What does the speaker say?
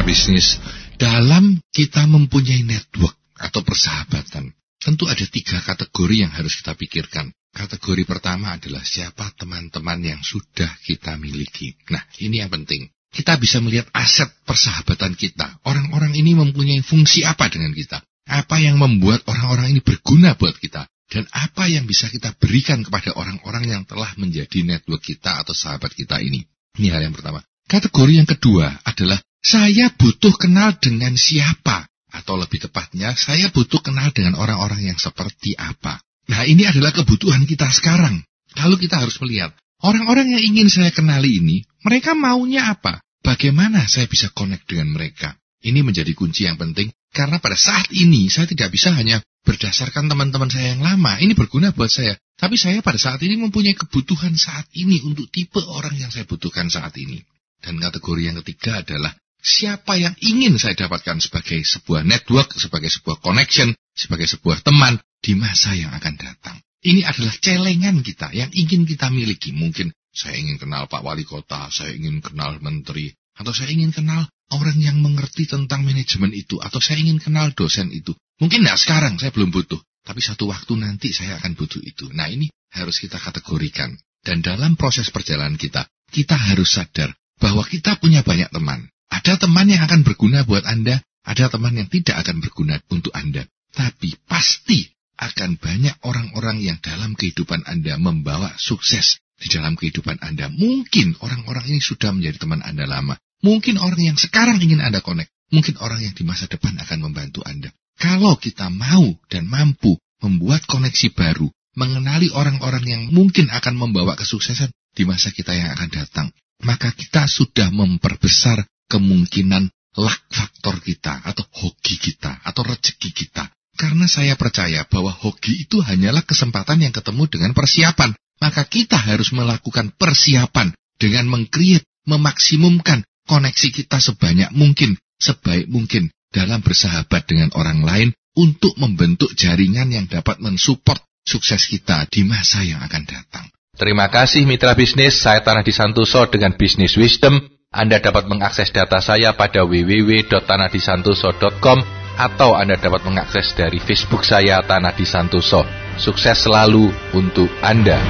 mitra bisnis, dalam kita mempunyai network atau persahabatan, tentu ada tiga kategori yang harus kita pikirkan. Kategori pertama adalah siapa teman-teman yang sudah kita miliki. Nah, ini yang penting. Kita bisa melihat aset persahabatan kita. Orang-orang ini mempunyai fungsi apa dengan kita? Apa yang membuat orang-orang ini berguna buat kita? Dan apa yang bisa kita berikan kepada orang-orang yang telah menjadi network kita atau sahabat kita ini? Ini hal yang pertama. Kategori yang kedua adalah saya butuh kenal dengan siapa. Atau lebih tepatnya, saya butuh kenal dengan orang-orang yang seperti apa. Nah ini adalah kebutuhan kita sekarang. Lalu kita harus melihat, orang-orang yang ingin saya kenali ini, mereka maunya apa? Bagaimana saya bisa connect dengan mereka? Ini menjadi kunci yang penting, karena pada saat ini saya tidak bisa hanya berdasarkan teman-teman saya yang lama. Ini berguna buat saya. Tapi saya pada saat ini mempunyai kebutuhan saat ini untuk tipe orang yang saya butuhkan saat ini. Dan kategori yang ketiga adalah siapa yang ingin saya dapatkan sebagai sebuah network, sebagai sebuah connection, sebagai sebuah teman di masa yang akan datang. Ini adalah celengan kita yang ingin kita miliki. Mungkin saya ingin kenal Pak Wali Kota, saya ingin kenal Menteri, atau saya ingin kenal orang yang mengerti tentang manajemen itu, atau saya ingin kenal dosen itu. Mungkin tidak sekarang, saya belum butuh. Tapi satu waktu nanti saya akan butuh itu. Nah ini harus kita kategorikan. Dan dalam proses perjalanan kita, kita harus sadar bahwa kita punya banyak teman. Ada teman yang akan berguna buat Anda, ada teman yang tidak akan berguna untuk Anda. Tapi pasti akan banyak orang-orang yang dalam kehidupan Anda membawa sukses di dalam kehidupan Anda. Mungkin orang-orang ini sudah menjadi teman Anda lama. Mungkin orang yang sekarang ingin Anda connect. Mungkin orang yang di masa depan akan membantu Anda. Kalau kita mau dan mampu membuat koneksi baru, mengenali orang-orang yang mungkin akan membawa kesuksesan di masa kita yang akan datang, maka kita sudah memperbesar kemungkinan luck faktor kita atau hoki kita atau rezeki kita. Karena saya percaya bahwa hoki itu hanyalah kesempatan yang ketemu dengan persiapan. Maka kita harus melakukan persiapan dengan mengkreat, memaksimumkan koneksi kita sebanyak mungkin, sebaik mungkin dalam bersahabat dengan orang lain untuk membentuk jaringan yang dapat mensupport sukses kita di masa yang akan datang. Terima kasih mitra bisnis, saya Tanah Disantoso dengan Bisnis Wisdom. Anda dapat mengakses data saya pada www.tanahdisantoso.com atau Anda dapat mengakses dari Facebook saya Tanah Disantoso. Sukses selalu untuk Anda.